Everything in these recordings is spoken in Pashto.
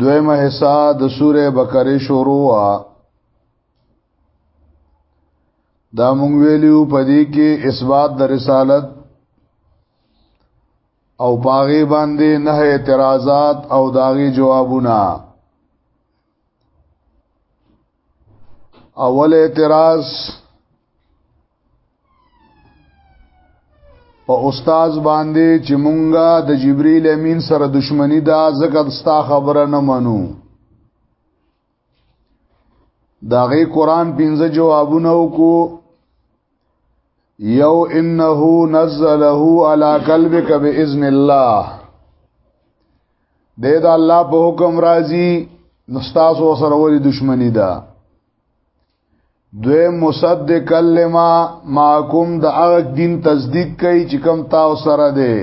دویمه حصہ د سوره بقره شروع دا مونږ ویلو په دې کې اثبات د رسالت او پاغي باندې نه اعتراضات او داغي جوابونه اول اعتراض په استاد باندې چې مونږه د جبرئیل امین سره دښمنی دا زکه ستا خبره نه منو داغه قران پنځه جوابونه وکړو یو انه نزله على قلبك باذن الله دې دا الله په حکم راځي نو تاسو سره ولې دښمنی ده دوی مصدق کلمه ماکم د هغه دین تصدیق کوي چې کوم تاسو سره ده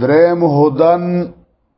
درم هدن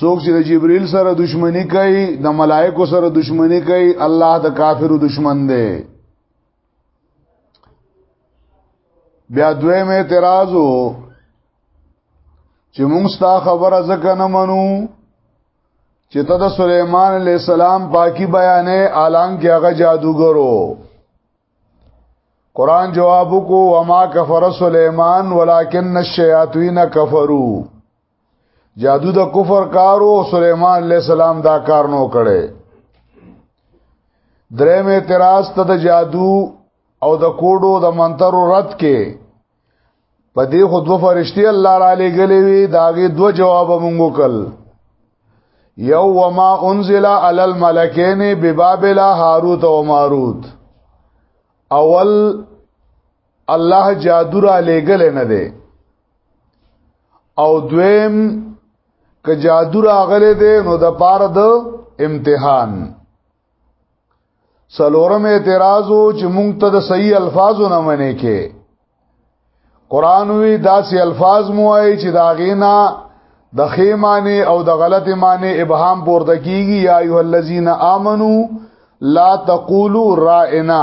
څوک چې د جبرئیل سره دښمنی کوي د ملائکو سره دښمنی کوي الله د کافرو دښمن دی بیا دویم اعتراض چې موږ ستا خبره ځکه نه منو چې ته د سليمان عليه السلام پاکي بیانې اعلان کې هغه جادوګرو قران جواب کو وما کفر سليمان ولكن الشياطين كفروا جادو د کفر کارو سليمان عليه السلام دا کار نو کړي درې مې اعتراض ته د جادو او د کوډو د منترو رد کې په دې خود و فرشتي الله را لګلې وي داغه دو جواب مونږ وکړ یو وما انزل علی الملکین ببابل هاروت و ماروت اول الله جادو را لېګل نه دی او دویم که جادو راغله دی نو د پاره د امتحان سلورم اعتراض او چې مونږ ته د صحیح الفاظو نه منې کې قران وی داسې الفاظ مو وایي چې دا غینا د خې معنی او د غلط معنی ابهام پورته کیږي یا ایه الذین آمنو لا تقولوا رائنا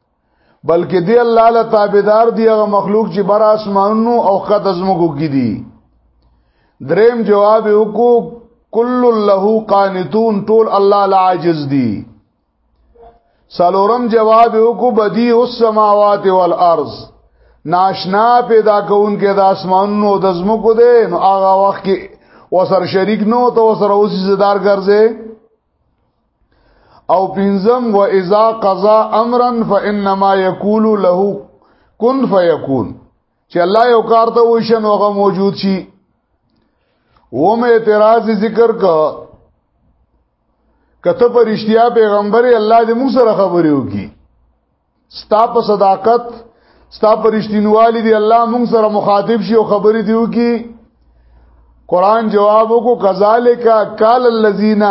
بلکې دی الله له تابعدار دی هغه مخلوق چې بر اسمانونو او خط ازمکو کې دي دریم جواب وکړو کل له قانتون ټول الله لا عاجز دي سلورم جواب وکړو بدی السماوات والارض ناشنا پیدا کون کې د اسمانونو د زمکو دی نو هغه وخت کې وسر شریک نو ته وسر اوسې زدار ګرځي او پنځم و اذا قضا امرا فانما يقول له كن فيكون چې الله یو کار ته وشن هغه موجود شي و مې اعتراض ذکر کا کته پر اشتیا پیغمبر الله دې موږ سره خبرې وکړي ستا په صداقت ستا په رښتینوالي دی الله مونږ سره مخاطب شي او خبرې دیو کی قران جواب کو کذالک قال الذين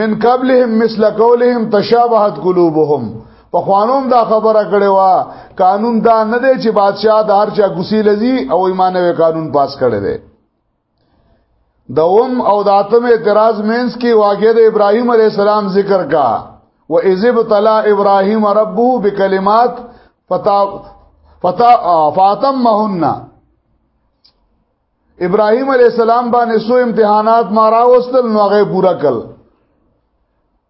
من قبلهم مثل قولهم تشابهت قلوبهم په خوانوم دا خبره کړې وا قانون دا نه دی چې بادشاہ د هر چا غسی لذي او ایمانه قانون پاس کړي دی د اوم او د اتم اعتراض مینس کې واقع د ابراهیم علی السلام ذکر کا و اذب طلا ابراهیم ربه بکلمات فتا فتا فاطمهن ابراهیم علی السلام باندې سو امتحانات مارا وستل نو هغه پورا کړ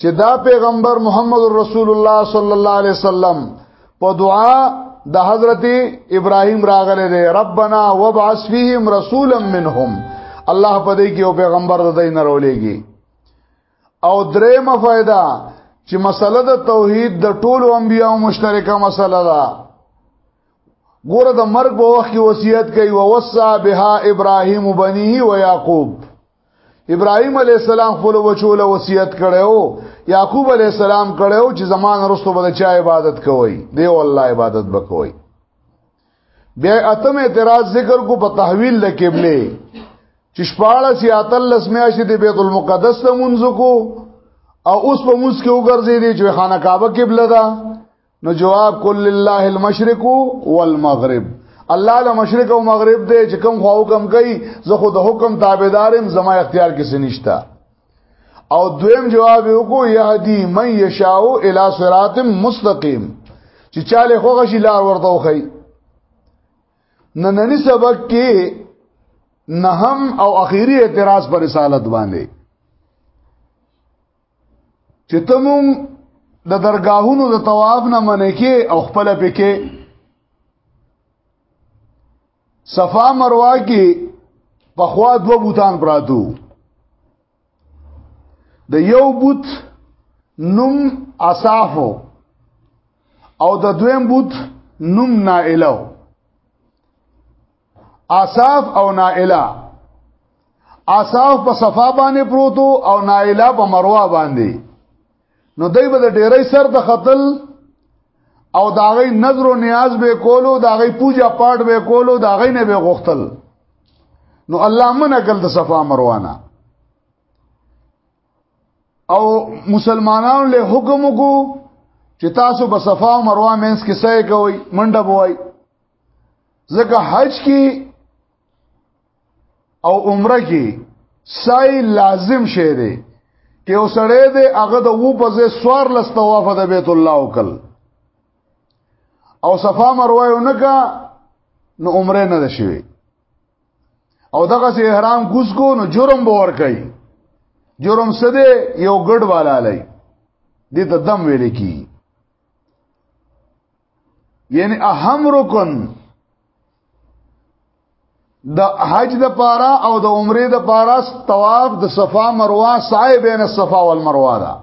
چې دا پیغمبر محمد رسول الله صلی الله علیه وسلم په دعا د حضرت ابراهیم راغله دی ربنا وبعث فیهم رسولا منهم الله په دې کې او پیغمبر د دین رولېږي او درې مفایده چې مسله د توحید د ټولو انبیانو مشترکه مسله ده ګوره د مرګ په وخت کې وصیت کوي او وصا بها ابراهیم بنی و یعقوب ابراهيم عليه السلام خپل وچول وصیت کړو يعقوب عليه السلام کړو چې زمان رسو به چا عبادت کوي دی الله عبادت وکوي بیا اتم اعتراض ذکر کو په تحویل د قبله چې شپاړه سیاتل لسمیا شي د بیت المقدس ته منځ کو او اوس په موس کې وګرځي دي چې خانه کعبه قبله ده نو جواب کل لله المشرق والمغرب الله له مشرق او مغرب دی چې کوم خو حکم کوي زه خو د حکم تابعدارم زما اختیار کې څه نشته او دویم جواب یو کو یهدی من یشاء الی صراط مستقیم چې چاله خو غشي لار ورته وخی نننی سبق کې نهم او اخیری اعتراض پر رسالت باندې چې ته مونږ د درگاهونو د طواف نه منې کې او خپل پکې صفا مروه کې په خوا دو بوتان پراتو د یو بوت نوم اصافو او د دویم بوت نوم نائلو اصاف او نائله اصاف په صفا باندې پروتو او نائله په مروه باندې نو دوی به د ډیرې سر د خطل او دا غي نظر او نیاز به کولو دا غي پوجا پاټ به کولو دا غي نه به غختل نو الله من اکل د صفا مروانه او مسلمانانو له حکم کو چې تاسو په صفا او مروه مینس کې سې کوي منډه بوای ځکه حج کې او عمره کې سعی لازم شه دی چې اوسړې دې هغه د وو په ځای سوار لستواف د بیت الله وکړ او صفا مروه یو نکا نو عمره نه شوي او دغه سي احرام کوس کو نو جرم باور کوي جرم سده یو ګډ والا لای دې ته دم ویل کی یعنی اهم رکن د حج د پارا او د عمره د پارا طواف د صفا مروه سعی بین الصفا والمروه دا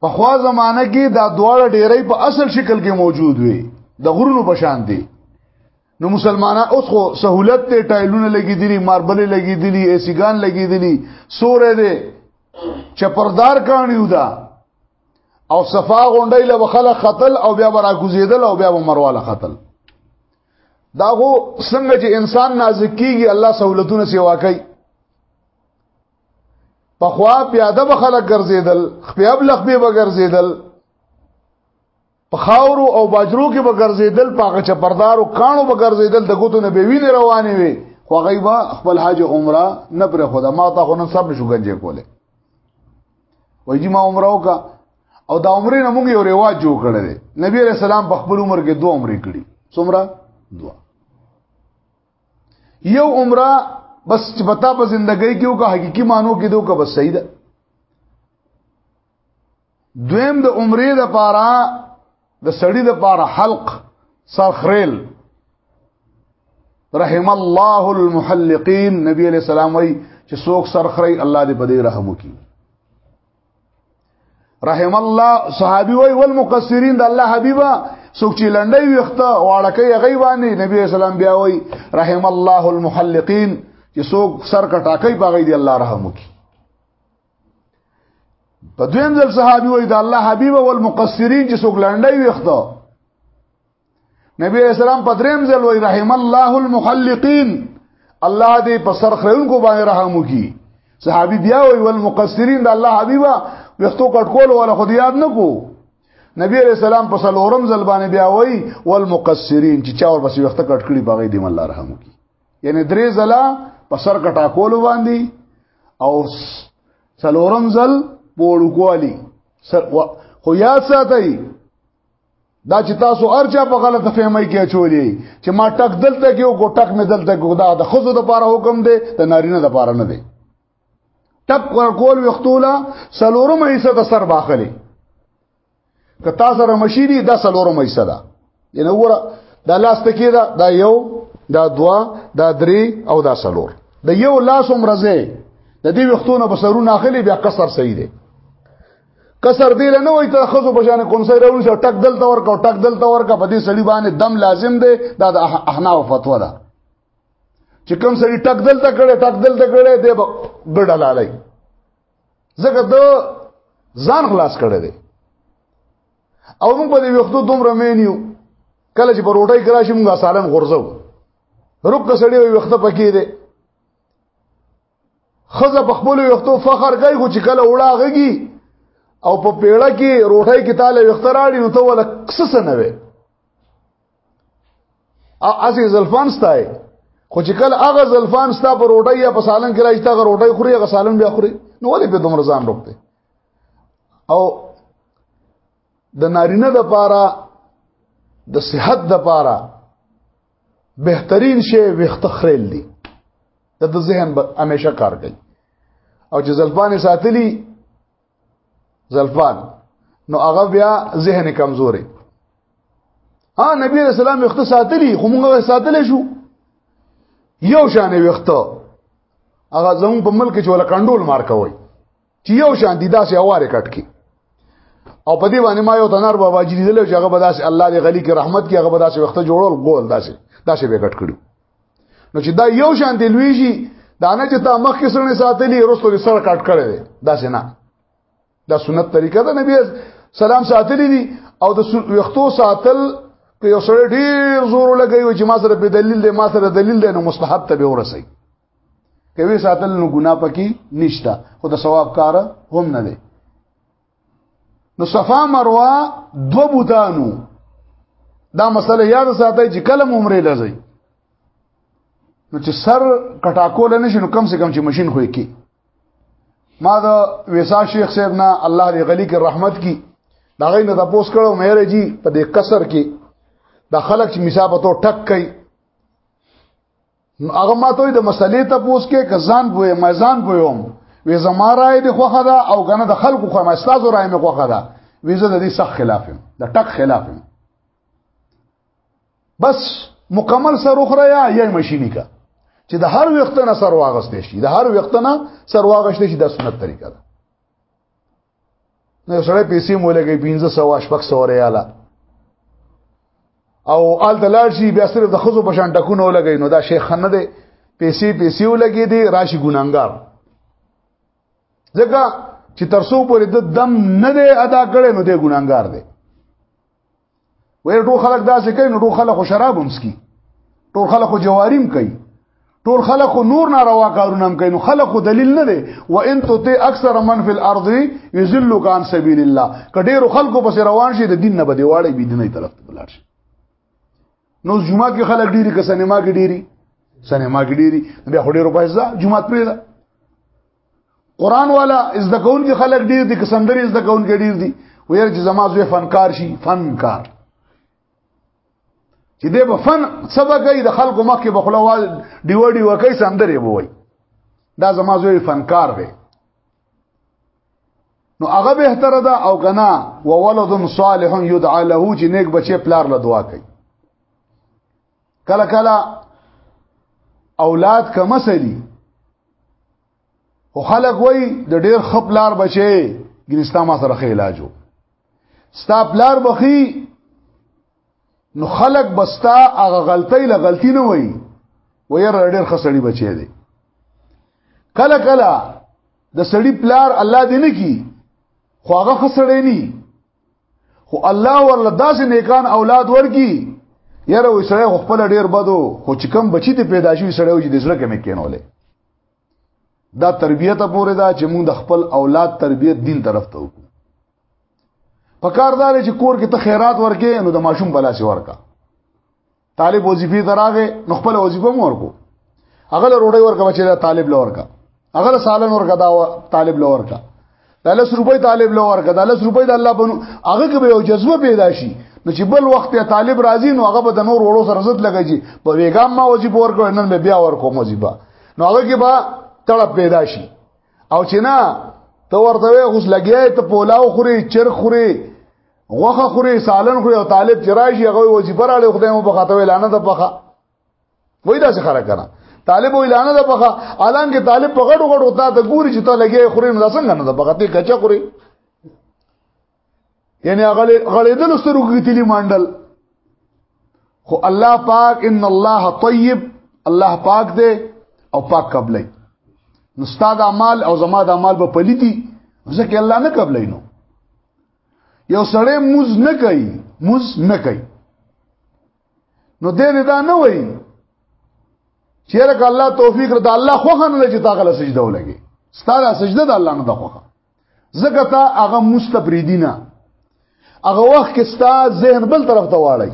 په خوا زمانہ کې دا دواړه ډیرې په اصل شکل کې موجود وي د غرونو په شان دي نو مسلمانان اوس خو سہولت ته ټایلونه لګی دي ماربلې لګی دي ایسیګان لګی دي سورې دي چپردار کانیو دا او صفا غونډې له وخله قتل او بیا برا گزیدل او بیا مرواله قتل دا هو څنګه چې انسان نازک کیږي الله سہولتونه سیوا کوي په خوا پیاده به خلک ګرځیدل خپل لخبه به ګرځیدل په خاورو او باجرو کې به ګرځیدل پاغه چپردارو کانو به ګرځیدل د ګوتو نه به وینې روانې وي خو غیبا خپل حاج عمره نه پر خدا ما ته خو نن سب نشو گنجې کوله وای جی ما عمره وکا او دا عمره نه موږ یو ریواج جوړ کړل نبی علیہ السلام په خپل عمر کې دوه عمره کړی څومره دوه یو عمره بس چې پتا په ژوندۍ کې وکا حقيقي مانو کې دوه کا بس صحیح ده دویم د عمرې د پاره د سړی د پاره حلق سرخریل رحم الله المحلقین نبی علیہ السلام وی چې څوک سرخری الله دې په دې رحم وکي رحم الله صحابي وی والمقصرین د الله حبیبا څوک چې لنډي وخته واړکې غي باندې نبی اسلام بیا وی رحم الله المحلقین چې څوک سر کټاکې باغې دی الله رحم وکي په دویم ځل صحابي وای دا الله حبيب او المقصرين چې څوک لنډي وخته نبی اسلام په دریم ځل وای رحم الله المخلقين الله دې په سر خرونکو باندې رحم وکي صحابي بیا وای والمقصرين دا الله حبيب وختو کټکول ولا خو یاد نکو نبی علیہ السلام په سلورم ځل باندې بیا وای والمقصرين چې چا ور پسې وخت کټ کړي باغې دې الله رحم وکي یعنی درې ځله په سر کټا کول باندې او څلورم ځل پوړو کوالي سر خو یاد ساتئ دا چې تاسو ارچا په غلطه فهمي کې چولې چې ما ټک دلته کې او کو ټک مې دلته کې دا د خزو د پاره حکم دی د نارینه د پاره نه دی ټک ور کول وختوله سلورم حصہ د سر باخلي که تاسو سره مشي دي دا سلور مېسه ده ینه وره دا لاس ته کېده دا یو دا دوا دا درې او دا سلور د یو لاس عمرزه د دې وختونو په سرونه اخلي بیا قصر صحیح دی قصر دی نه وای ته خزو په شان کوم سره راوړي چې ټک دلته ورکا او ټک دلته ورکا په دې سړي باندې دم لازم دی دا د احناف فتوا ده چې کوم سړي ټک دلته کړي ټک دلته کړي دی ګډه لالای ځکه د ځان خلاص کړی دی او موږ په دې وختو دومره مینیو کله چې په روټۍ کرا شي موږ سالن غورځو رب که سړی وي وخت پکې دی خزه په خپل وختو فخر کوي خو چې کله وړا غږي او په پیړه کې روټۍ کې تاله وخت راړي نو ته ولا کس نه وي او اسی زلفان ستای خو چې کله هغه زلفان ستا پر روټي یا په سالن کې راځي هغه روټي خوري هغه سالن بیا خوري نو ولې په دومره ځان روکته او د نارینه د پاره د صحت د پاره بهترین شی وخت خریل دي د ذهن همیشه کار کوي او چې زلفان ساتلی زلفان نو هغه بیا ذهن کمزوري ها نبی رسول الله وخت ساتلی خو موږ ساتل شو یو شان وخت هغه زمون په ملک کې ولا کنډول مار کوي چې یو شان دي داسې اواره کټ کی او په دې باندې ما یو تنار بابا جی لیدل چې هغه بداسې الله دې غلی کې رحمت کې هغه بداسې وخت جوړول ګول داسې داسې به کټ کړو نو چې دا یو شان دی لوی شي دا نه چې تا مخ کې سره ساتلی رسو دې سره کټ کړی دی دا څنګه دا سنت طریقه ده نبی سلام ساتلی دي او د وختو ساتل که یو سره ډیر زور لګوي چې ما سره په دلیل دی ما سره دلیل دی نو مستحب ته به ورسي کوي ساتل نو ګنا پکې نشتا خو د ثواب کار هم نه دی نو صفا مروه دو بوتانو دا مسله یاد ساتي چې کلم عمره لځي نو چې سر کټاکول نه شنو کم سے کم چې ماشين خو کې ما دا ویسا شیخ صاحب نه الله دې غلی کې رحمت کی دا غي نه تاسو کړو مېره جی په دې قصر کې دا خلک چې مسابه تو ټک کوي نو هغه ماته د مسلې ته پوس کې کزان بوې مزان بوم وې زما رائے د خوخه ده او کنه د خلکو خو ما ستاسو رائے مې خوخه ده وې زه د دې صح خلاف يم د ټک خلاف يم بس مکمل سر اخرى یا یې ماشيني کا چې د هر وخت نه سر واغستې شي د هر وخت نه سر واغستې شي د سنت طریقه ده نو سره پیسې مولګي 1500 شپږ سو ریاله او آل دلار شي بیا صرف د خزو په شان ټکونه ولګي نو دا شیخ نه دی پیسې پیسې ولګي دی راشي ګناګار ځکه چې ترسو پورې د دم نه دی ادا کړي نو دی ګناګار دی وای ټول خلک داسې کوي نو ټول خلک خو شراب هم سکي ټول خلک خو جواریم کوي ټول خلک خو نور ناروا کارونه هم کوي نو خلک خو دلیل نه دی و ان تطع اکثر من فی الارض یذلک عن سبیل الله کډیر خلکو پس روان شي د دین نه بده واړی بی دیني طرف ته بلار شي نو جمعه کې خلک ډیری که سینما کې ډیری سینما کې ډیری بیا خو ډیرو پیسې جمعه پرې ده قران والا از د کون کې خلک ډیر دي کسندري از د کون کې ډیر دي ویل چې زما زوی فنکار شي فنکار چې دې په فن سبا کوي د خلکو مخ کې بخله وال دیو دیو کوي سندري بوي دا زما زوی فنکار دی نو هغه به تر دا او کنا وولد صالح يدعى له چې نیک بچي پلار له دعا کوي کله کله اولاد کم سړي او خلک وای د ډیر خپلار بچي ګنستا ما سره علاجو ستا پلار بخي نو خلق بستا هغه غلطی له غلطی نه وای و ير ډېر خسړی بچی دی کله کله د سړی پلار الله دې نه کی خو هغه خسړی نه خو الله ورله داسې نیکان اولاد ورکی یاره وې سړی خو خپل ډیر بدو خو چې کم بچی ته پیدا شوی سړی وې د زړه کې نه کینولې دا تربیت پورې دا چې موږ د خپل اولاد تربیت دین طرف ته وکړو پکاردار چې کور کې ته خیرات ورکې نو د ماشوم بلا سي ورکا طالب وظیفه دراغه نو خپل وظیفه مور کو هغه له روړی ورکه چې دا طالب لور کا هغه له سالن ورکه دا طالب لور کا دا لس روپۍ طالب لور کا دا لس روپۍ د الله بنو هغه کې به یو جذبه پیدا شي نو چې بل وخت ته طالب راځي نو هغه به د نور وړو سره زد لګي په ویګام ما وځي پور کو نن به بیا ور کوم وځي با نو هغه کې با طلب پیدا شي او چې نه تو ورته اوس لګیای ته پولاو خوري چر خوري غوخه خوري سالن خو یو طالب چې راشي هغه وظیفه را لې خدای مو په خاطر اعلان ده پخه وای دا څه خره کنه طالب اعلان ده پخه الان کې طالب په غړو غړو تا ته ګوري چې ته لګي خوري نو څنګه نه ده پخه ته کچا خوري یعنی غړې غړې دل سترګو کې تلی مانډل خو الله پاک ان الله طیب الله پاک دې او پاک قبلې نو ستاد اعمال او زما د اعمال په پلیتی ځکه الله نه قبلې نو یو سړی موز نه کوي موز نه کوي نو دې دې دا نه وایي چې رک الله توفیق رته الله خو خان له چې تاغله سجده ولګي ستاره سجده د الله نه د خوخه زکه تا هغه مستبریدینا هغه وخت کې ستا ذهن بل طرف ته واړی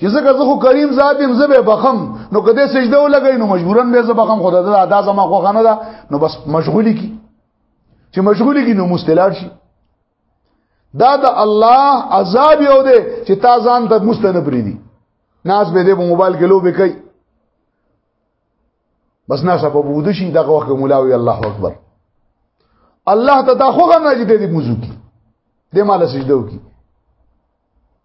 چې زکه زه خو کریم ذات يم زبه بخم نو کده سجده ولګی نو مجبورن به زه بخم خدای دا ادا زما خو خانه ده نو بس مشغولی کی چې مشغول کی نو مستلار شي دا د الله عذاب یو دی چې تا ځان ته مستنه پری دي ناس به دې په موبایل کې لوبې کوي بس ناس په بود شي دغه وخت مولاوي الله اکبر الله ته دا خو غواړي چې دې موضوع کې دې مال سجده وکي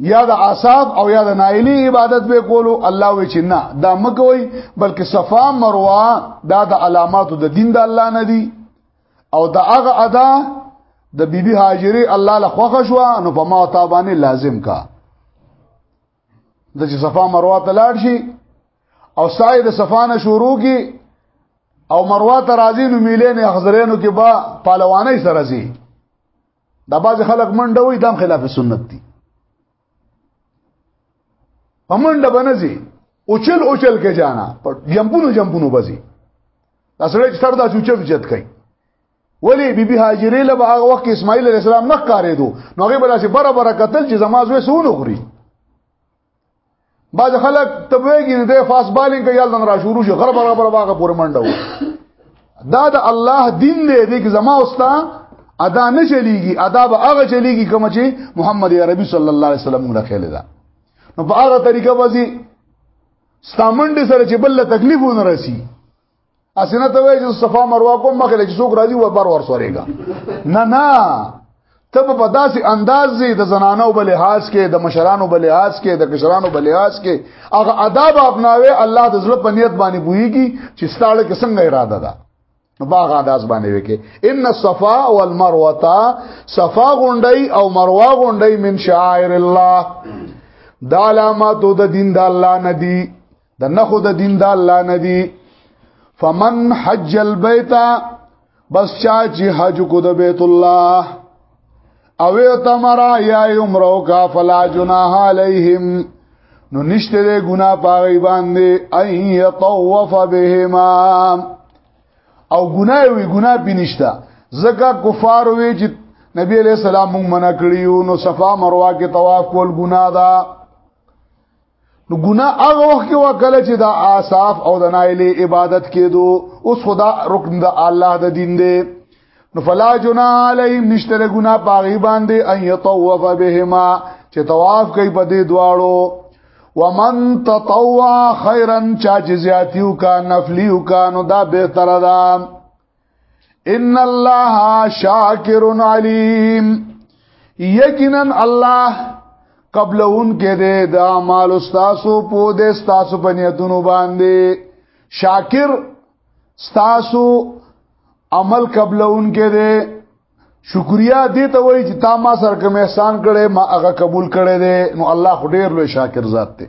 یا د عصاب او یا د نایلی عبادت به کولو الله وی چې نه دا مکوي بلکې صفا مروه دا د علاماتو د دین د الله نه دی او دا هغه ادا د بیبي هاجری الله له خوښ شو نو په ما تابانه لازم کا د چې صفا مروه ته لاړ شي او سعی د صفا نه شروع کی او مروه ته راځي نو میلې نه حضرینو کې با پهلوانۍ سره راځي دا باز خلک منډه وي دام خلاف سنت دي په منډه بنځي اوچل اوچل کې جانا په جنبونو جنبونو بزي دا سره چې سر دا چوچت چت کوي ولی بی بی هاجری له هغه وخت اسماعیل علی السلام نه کارېدو نو هغه بلاسي بره بره قتل چې زمازوې سونو خوري بعض خلک تبویږي د فاس بالینګ کوي یال را شروع شي غرب غرب واغه پور منډه و دا د الله دین دی د زما اوستا ادا نه چلیږي ادا به هغه چلیږي کوم چې محمد عربي صلی الله علیه وسلم موږ خېل دا نو په هغه طریقه وځي ستامنډي سره چې بل تکلیف ونه رسی اسنه ته وای چې صفه مروه کوم مخه لږ څوک راځي و بار ور سورېګا نه نه ته په داسې انداز دی د زنانو بل لحاظ کې د مشرانو بل لحاظ کې د کشرانو بل لحاظ کې هغه آداب اپناوي الله د زړه په نیت باندې بوئیږي چې ستاړه کې څنګه اراده ده نو باغ انداز باندې وکي ان الصفا والمروه صفا غونډي او مروه غونډي من شعائر الله دا علامات د دین د الله ندي د نخو د دین د الله نه دی فمن حج البيت بس چا چې حج کو د بیت الله او تمرا یا عمره کا فلا جناح علیهم نو نشته د ګنا پاغي باندې اي يطوف بهما او ګنا وی ګنا بنشتا زکه کفار وی چې نبی عليه السلام مونږ منع کړیو نو صفا مروه کې طواف کول ګنا ده نو ګناه هغه وخت کې وکړه چې دا آصاف او د نایل عبادت کېدو اوس خدا رکن د الله د دین دی نو فلا جنا علیهم نشتر ګناه پاغي باندې ان یطوف بهما چې طواف کوي په دې دواړو ومن تطوع خیرا چا چې زیاتیو کا نفلیو کا نو دا به تر ده ان الله شاکر علیم یقینا الله قبل اون کې دې د اعمال استاسو په دې استاسو په نیتونو باندې شاکر استاسو عمل قبل اون کې دې شکریا دې ته وایي چې تا ما سره کوم احسان کړي ما هغه قبول کړي دې نو الله خډیر لوی شاکر ذات دی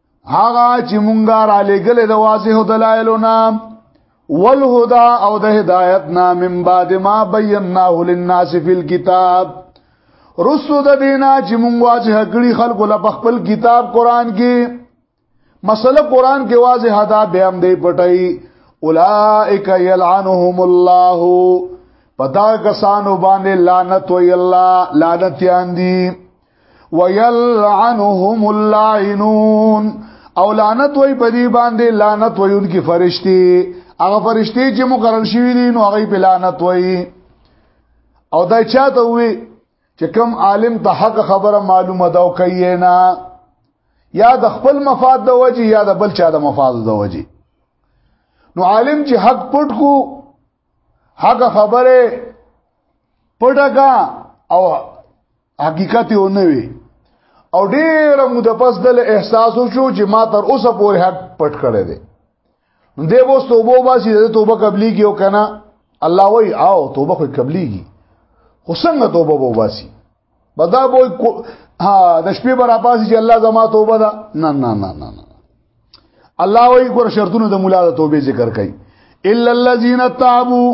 هغه چې مونږه را لګل د واضح دلایلونه والهدى او د هدایت نا من بعد ما بیناه للناس فی الكتاب رسو د دینا چې مونږ واضح کړی خلکو له خپل کتاب قران کې مسله قران کې واضح دا به هم دی پټای اولائک یلعنهم الله پدا کسانو باندې لعنت وی الله لعنت یاندی ويلعنهم اللعنون او لعنت وای په دې باندې لعنت وایونکي فرشتي هغه فرشتي چې مقرر شوی دي نو هغه په لعنت وای او دا چاته وي چې کم عالم ته حق خبره معلومه دا کوي نه یا د خپل مفاد د وجه یا د بل چا د مفاد د وجه نو عالم چې حق پټ کو حق خبره پټکا او حقیقت یې ونه وي او ډیره موده پس دل احساس وشو چې ما تر اوسه پورې حق پټ کړی دی دې وو توبه باسي د توبه قبلي کیو کنه الله وای او توبه خو قبليږي خو څنګه توبه وو باسي بدا بو ها د شپې برا پاسې چې الله زما توبه ده نه نه نه نه الله وی ګور شرطونه د مولا د توبې ذکر کوي الا الذين تابوا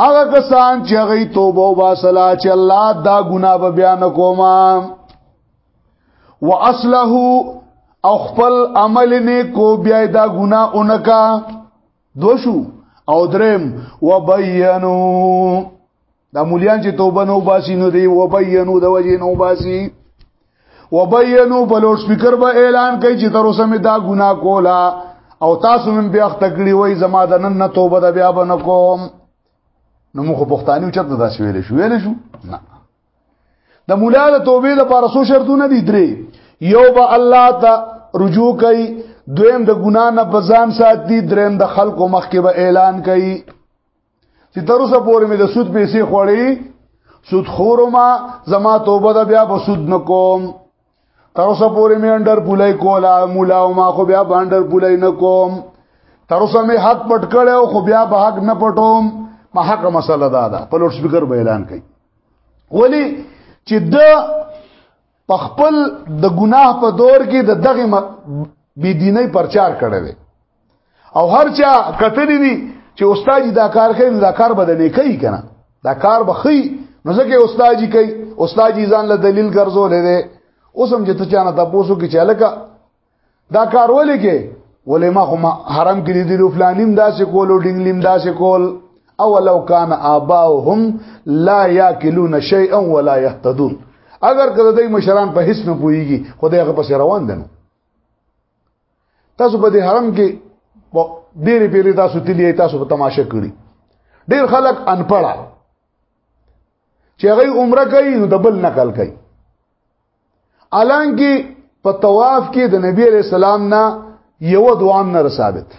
هغه کسان چې هغه توبه او باسلا چې الله دا ګناه به بیان کوما واصله او خپل عمل نیکو بیا دا ګناه اونکا دوشو او درم وبینو دا مولیان چې توبه نو باسي نو دی وبینو د وجه نو باسي وبینو بلوډ سپیکر به اعلان کوي چې تر اوسه مې دا ګناه کولا او تاسو مې بیا تکړی وای زما د نن نه توبه د بیا بنکوم نو موږ پښتانیو چرته داسې ویل شو ویل شو نه د مولا د توبې لپاره څو شرطونه دي درې یو به الله ته رجوع کوي دویم د ګنا نه بزان ساتي دریم د خلکو مخکې به اعلان کوي چې تر اوسه پورې مې د سود پیسې خوړې سود خورما زما توبه ده بیا به سود نکوم تر اوسه پورې مې انډر پولای کولا مولا او ما خو بیا باندر پولای نه کوم تر اوسه مې حق پټ کړو خو بیا به حق نه پټوم ما حق مسله دا ده په لوډ سپیکر به اعلان کړي ولی چې د پخپل د ګناه په دور کې د دغه بی دیني پرچار کړی او هر چا کتلی دي چې استاد دا کار کوي دا کار به نه کوي کنه دا کار به خي نو ځکه استاد یې کوي استاد یې ځان له دلیل ګرځول دي اوس هم چې ته چانه تاسو کې چلکا دا کار ولې کې ولې ما خو حرام کې دي لو فلانیم داسې کول او ډینګلیم داسې کول او لو کان اباهم لا یاکلون شیئا ولا یهتدون اگر کله دای مشران په هیڅ نه پويږي خدای هغه پس روان دي تاسو په دې حرم کې ډېری پیری تاسو تللی تاسو په تماشه کړی ډېر خلک انپړه چې هغه عمره کوي نو دبل نقل کوي الان کې په طواف کې د نبی عليه السلام نه یو دوام نه ثابت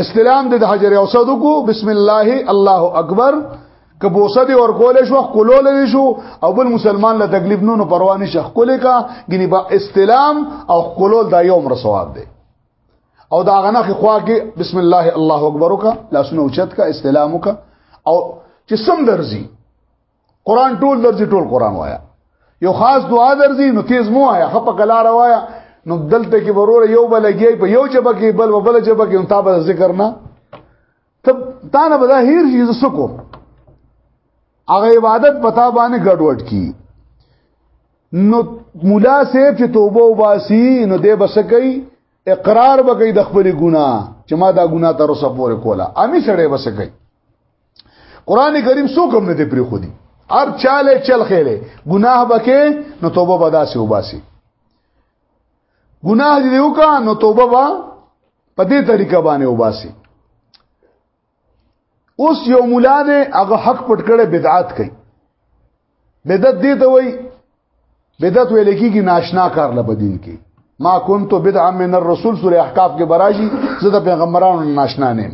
استلام د حجر اوسد کو بسم الله الله اکبر کبوسه دی ورکول شو خلول دی شو او بل مسلمان له تکلیف نو نو پروا نشه خپل کا غنی با استلام او خلول دا یو مر ثواب دی او دا غنه خو کې بسم الله الله اکبر کا لاسونه اوچت کا استلام کا او چې سم درځي قران ټول درځي ټول قران وایا یو خاص دعا درځي نو تیز مو وایا خپ کلا روایا نو دلته کې ورور یو بلګي په یو جبه کې بل وبل جبه کې انتا به ذکر نه تب تا نه بدا هیر شي زسکو هغه عبادت پتا باندې ګډوډ کی نو مولا صاحب چې توبه وباسي نو دې بس کوي اقرار وکړي د خپل ګناه چې ما دا ګناه تر اوسه پورې کوله امي سره بس کوي قران کریم څوک هم نه دی پری خودي هر چاله چل خېله ګناه بکې نو توبه به داسې وباسي ګناه دې وکا نو توبه به په دې طریقه باندې وباسي اوس یو مولا دې هغه حق پټ کړي بدعات کوي بدعت دې ته وایي بدعت ویل کېږي ناشنا کار لپاره دین کې ما كنت بدعا من الرسول سوره احقاف کې براشي زه د پیغمبرانو ناشنا نه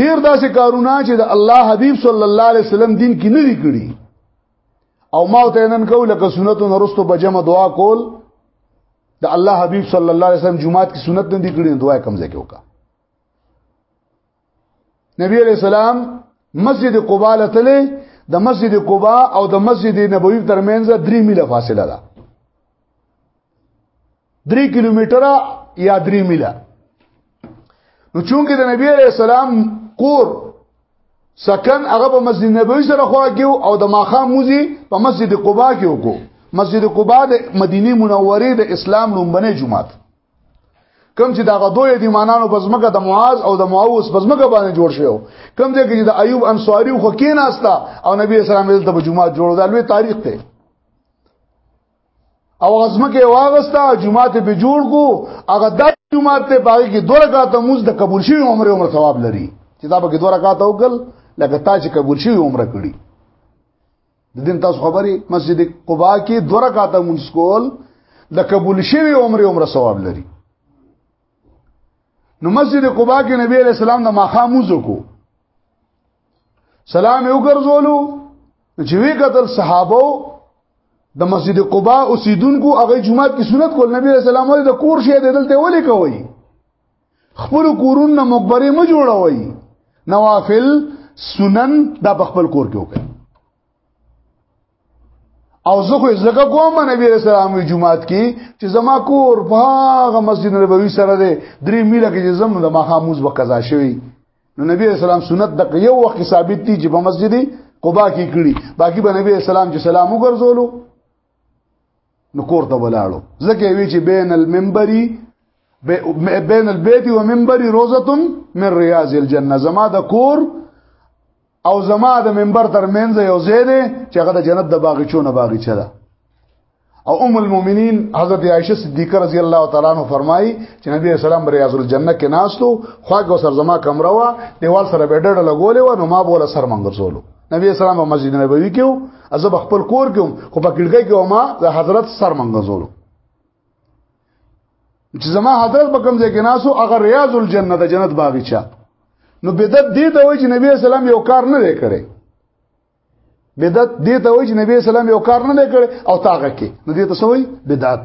ډیر داسې کارونه چې د الله حبیب صلی الله علیه وسلم دین کې نه دي کړی او ما ته نن کو لکه سنتو نرستو بجمه دعا کول د الله حبیب صلی الله علیه وسلم جمعات کې سنت نه دي کړی دعا کم ځای کې وکړه نبی علیہ السلام مسجد قباء لتلې د مسجد قباء او د مسجد نبوي ترمنځ درې میله فاصله ده 3 کیلومتر یا 3 میله نو چونکه د نبی عليه السلام کور سکن هغه په مسجد نبوي سره خوا کې او د ماخام موزي په مسجد قباء کې وکړو مسجد قباء د مدینه منوره د اسلام لومبنه جمعات کم چې دا غدوې د ایمانانو پزمکه د معاذ او د معوذ پزمکه باندې جوړ شو کم دې کې د ایوب انصاری خو کې ناستا او نبی اسلام دلته په جمعه جوړو دا لوی تاریخ ته او غزمه کې واغستا جمعه ته به جوړ کو هغه د جمعه ته باغی کې دوه رکعات موز د قبول شوی عمر عمر ثواب لري چې دا به کې دوه رکعات وکړ لکه تا چې قبول شوی عمر کړی د دین تاسو خبري مسجد قباء کې دوه رکعات موز کول د قبول شوی عمر عمر ثواب لري نو مسجد قباء کې نبی علیہ السلام د ماخاموز کو سلام یو ګرځولو چې وی قتل صحابه د مسجد قباء اوسیدونکو هغه جمعه کې سنت کول نبی رسول الله علیه د کور شه دلته ولې کوي خپل کورونه مقبره م جوړوي نوافل سنن دا په خپل کور کې وکړي او زه خو زګه کوم نبی رسول الله جمعات کې چې زما کور باغ مسجد نبوي سره ده درې میله کې زم د مخاموز به قضا شوی نو نبی رسول الله سنت د یو وخت ثابت دي چې په مسجد قباء کې کړي باقي به نبی رسول الله چې سلام وګرځولو نو کور ته ولاړو ځکه وی چې بین المنبری بین البیت و منبری روزه من ریاض الجنه زما د کور او زما د منبر تر منځ یو ځای دی چې هغه د جنت د باغچونه باغچه ده او ام المؤمنین حضرت عائشه صدیقه رضی الله تعالی عنها فرمایي چې نبی اسلام ریاض الجنه کې ناستو خواږه سر زما کمره وا دیوال سره بیډړ لګولې و نو ما بوله سر منګرزولو نبی اسلام په مسجد نبوي کې او ازب خپل کور کې خو په کړکۍ کې ما د حضرت سر منغزولو چې زما حضرت په کوم ځای کې ناسو هغه ریاض الجنه د جنت باغچه نو بدعت دې ته وایي چې نبی اسلام یو کار نه دی کړی بدعت دې ته وایي چې نبی اسلام یو کار نه دی کړی او تاغه کې نو دې ته سوې بدعت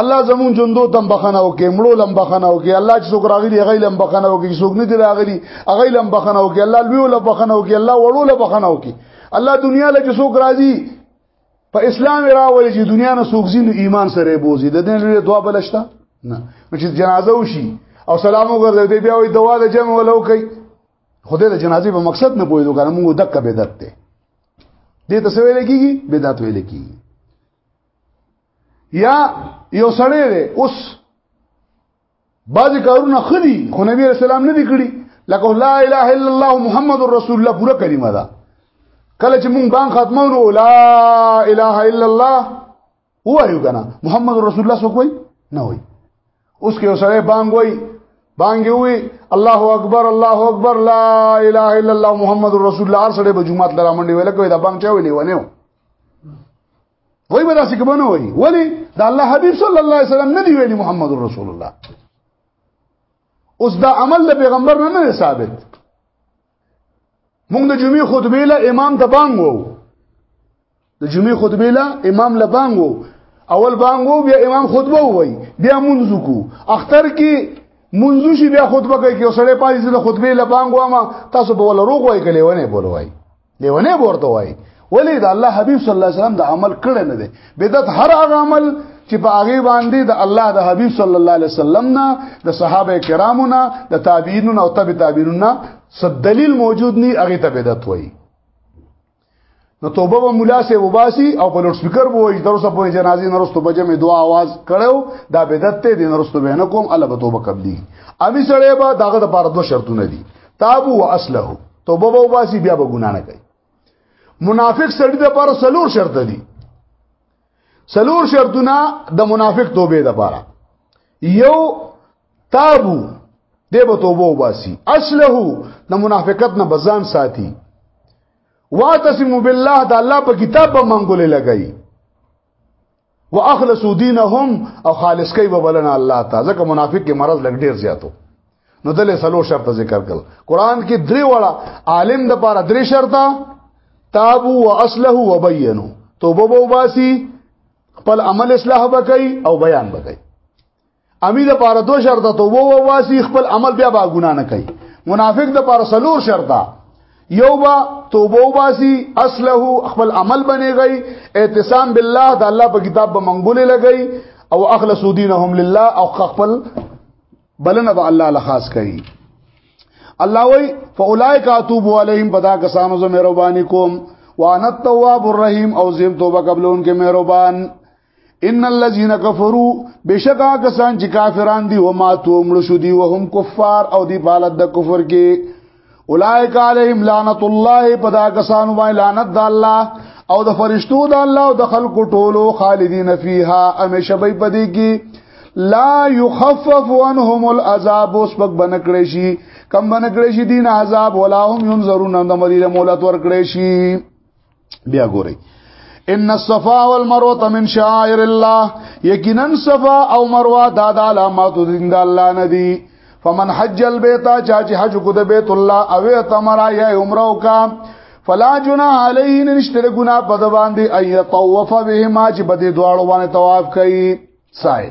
الله زمون جندو تم بخنه او کې مړو لم بخنه او کې الله چې څوک راغلي هغه لم بخنه او کې څوک نه دی راغلي هغه لم بخنه او کې الله لوی لم بخنه او کې الله وړو لم بخنه او کې الله دنیا له څوک راځي په اسلام راولي چې دنیا نه څوک زین ایمان سره بوزي د دې لري دعا بلشتا نه چې جنازه وشي او سلام وګرځي دی بیا وي دوا د جمع ولو کوي خدای د جنازې په مقصد نه پوهیدو کنه موږ دک بدعت ته دې ته ویل کیږي بدعت ویل کیږي یا یو سړی دی اوس بعضی کارونه خدي خو نبی رسول الله نه کړی لکه لا اله الا الله محمد رسول الله پوره کلمه ده کله چې مونږ بان ختمونو لا اله الا الله وایو کنه محمد رسول الله څوک وای نه وای اوس کې سره بانګ وای بانګ وی الله اکبر الله اکبر لا اله الا الله محمد رسول الله سره به جمعه لرامنډي ویل کوي دا بانګ چا ویلی ونه وای به داسې کوم نه وای ولی د الله حبیب صلی الله علیه وسلم نه دی ویلی محمد رسول الله اوس دا عمل د پیغمبر نه نه ثابت موږ د جمعې خطبه له امام ته بانګ وو د جمعې خطبه له امام له بانګ وو اول بانګ وو بیا امام خطبه وای بیا منځ کو اختر کې منځ شي بیا خطبه کوي کې سړې پاتې د خطبه له بانګ وامه تاسو به ول روغ وای کلی ونه بولوي لیونه ورته وای ولی د الله حبیب صلی الله علیه وسلم د عمل کړه نه دی بدعت هر هغه عمل چې په هغه باندې د الله د حبیب صلی الله علیه وسلم نه د صحابه کرامو نه د تابعین او تبع تابعین نه صد دلیل موجود ني هغه ته بدعت وای نو توبه به مولا سه وباسي او په لوډ سپیکر به وای درسه په جنازي نرستو بجه می دعا आवाज کړو دا بدعت ته دین نرستو به نه کوم الله به توبه قبلي امي سره به داغه د پاره دوه شرطونه دي تابو واصله توبه به واسي بیا به ګنا نه کوي منافق سړی د پر سلور شرط دي سلور شرطونه د منافق توبه د پاره یو تابو دی به توبه وباسي اصله د منافقت نه بزان ساتي واعتصموا بالله د الله په کتاب به منګولې لګایي واخلصوا دينهم او خالص کوي بلنه الله تعالی ځکه منافق کې مرض لګ ډیر زیاتو نو دله سلو شرط ذکر کړ قران کې درې وړه عالم د پاره درې شرطه تابو واصله وبينوا توبه وباسي خپل عمل اصلاح وکړي او بیان وکړي امی د پاره دو شرط ته وو وو واسی خپل عمل بیا با ګنا نه کوي منافق د پاره سلور شرط یو با توبه واسی اصله خپل عمل بنېږي اعتصام بالله د الله په کتاب به منګولې لګي او اخلص دینهم لله او خپل بلنه به الله لخاص کوي الله وی فاولائک اتوب علیهم بدا کسانو زه مهرباني کوم وانا التواب الرحیم او زم توبه قبلون کې مهربان ان الذين كفروا بشکا کسان چې کافران دي او ماتو مړ شو دي وهم کفار او دی بالد د کفر کې اولائک علیهم لعنت الله پدا کسان باندې لعنت د الله او د فرشتو د الله او د خلقو ټولو خالدین فیها همیشه به پدې کې لا يخفف عنهم العذاب وسبق بنکړې شي کم بنکړې شي دین عذاب ولا هم ينظرون د مدینه مولات ورکړې شي بیا ګورئ ان الصفا والمروه من شعائر الله یقینا صفا او مروه دا د علامات دین د الله نه دي فمن حج البيت چا چې حج کو د بیت الله او تمر یا عمره وکا فلا جنا علیه نشتره ګنا په د باندې ای طواف بهما چې بده دواړو باندې طواف کوي سای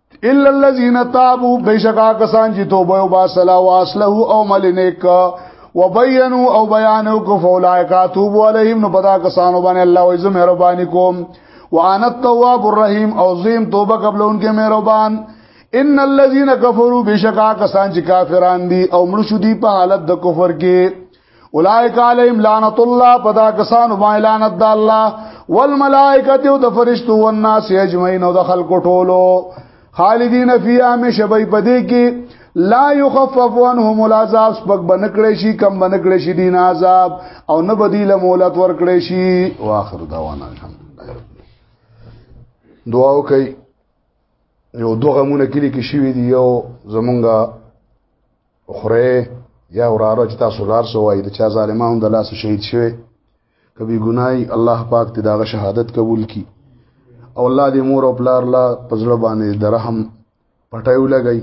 الا الذين تابوا بشکا کسان چې توبه او باسلا واسله او ملنیک وبینوا او بیانو کو فولائک توب علیهم نو پدا کسانو باندې الله وایي مهرباني کوم وانا التواب الرحیم او زم توبه قبل انکه مهربان ان الذين كفروا بشکا کسان چې کافران دي او مړ شو دي په حالت د کفر کې اولائک علیهم لعنت الله پدا کسان باندې لعنت د الله والملائکه او د فرشتو او الناس اجمعین او د خلکو ټولو خالدین فی همیشه به پدې کې لا یخفف عنهم العذاب سبق بنکړې شي کم بنکړې شي دین عذاب او نه بدیل مولت ورکړې شي واخر دعوانا الحمدلله دعا وکي یو دوه غمونه کلی کې شوی دی یو زمونږه اخره یا وراره چې تاسو لار سو وای د چا ظالمانو د لاس شهید شوی کبي ګناي الله پاک دې داغه شهادت قبول کړي او الله دې مور او پلار لا پزړه باندې درهم پټایو لګي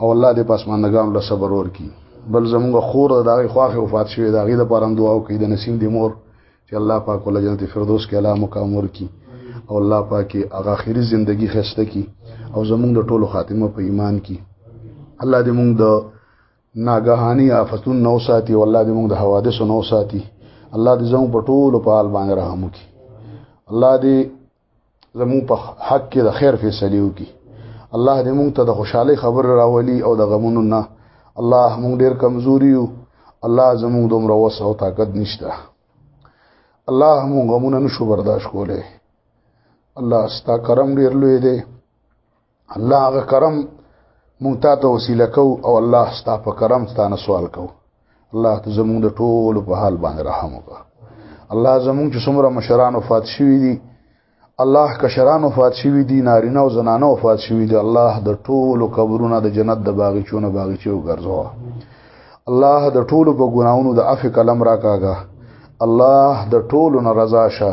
او الله دې پاسماندګان له صبر ور کړي بل زموږ خور دغه خواخه وفات شوی دغه د پرم دعا او کې د نسیم دې مور چې الله پاک ول جنت فردوس کې اعلی مقام ورکي او الله پاک هغه اخیری ژوندۍ خسته کی او زمونږ د ټولو خاتمه په ایمان کی الله دې مونږ د ناګهانی آفتون نو ساتي او الله دې مونږ د حوادث نو ساتي الله دې زموږ په ټولو په حال باندې رحم وکړي الله دې زمو په حق کې د خیر فیصله وکي الله دې مونږ ته د خوشحالي خبر راولي او د غمونو نه الله مونږ ډیر کمزوري یو الله زموږ دومره وس او طاقت نشته الله مونږ غمونه نشو برداشت کولای الله ستا کرم ډیر لوی دی الله هغه کرم مونږ ته ته وسیله کو او الله ستا په کرم ستانه سوال کو الله ته زمونږ د ټولو په حال باندې رحم وکړه الله زمونږ چې څومره مشران وفات شوي دي الله کشران وفات شوي دي نارینه او زنانه وفات شوي دي الله د ټولو قبرونه د جنت د باغچونه باغچې وګرځوه الله د ټولو په ګناونو د عفو کلم راکاږه الله د ټولو نه رضا شه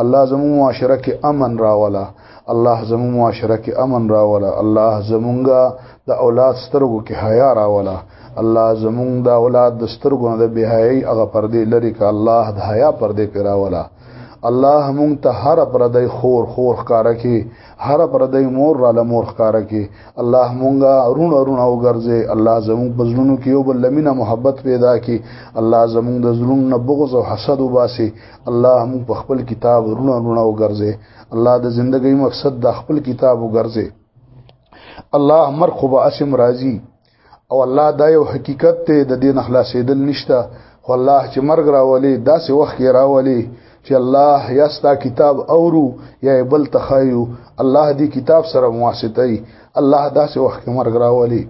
الله زموږ معاشره کې امن راولا الله زموږ معاشره کې امن راولا الله زمونږه د اولاد سترګو کې حیا راولا الله زمونږ د اولاد د سترګو نه د بهایي هغه پردې لري ک الله د حیا پردې پیراولا الله مونږ ته هر پردې خور خور ښکارا کې هر پردې مور را لمور ښکارا کې الله مونږه رونه رونه وګرځي الله زمونږ بزرونو کې یو بل لمینه محبت پیدا کې الله زمونږ د زړونو بغض او حسد وباسي الله موږ په خپل کتاب رونه رونه وګرځي الله د زندګۍ مقصد د خپل کتاب وګرځي الله مر خو به اسم راضي او الله دا یو حقیقت ته د دین خلاصېدل نشته خو الله چې مرګ راولي داسې وخت کې راولي چې الله یا ستا کتاب اورو یا بل تخایو الله دې کتاب سره مواسطه ای الله داسې وخت کې مرګ راولي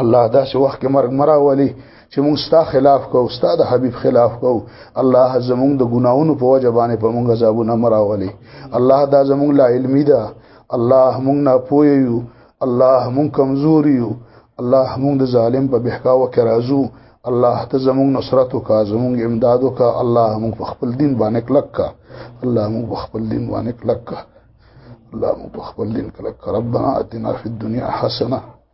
الله دا سه وخت کې مرګ مرا ولي چې موږ ستا خلاف کو ستا د حبيب خلاف کو الله زموږ د ګناونو په وجه باندې په موږ عذابونه مرا ولي الله دا زموږ لا علمي ده الله موږ نه پوي یو الله موږ کمزور یو الله موږ د ظالم په بهکاوه کې راځو الله ته زموږ نصرت وکا زموږ امداد وکا الله موږ په خپل دین باندې کلک کا الله موږ په خپل دین باندې کلک کا الله موږ په خپل دین کلک ربنا اتنا فی الدنيا حسنه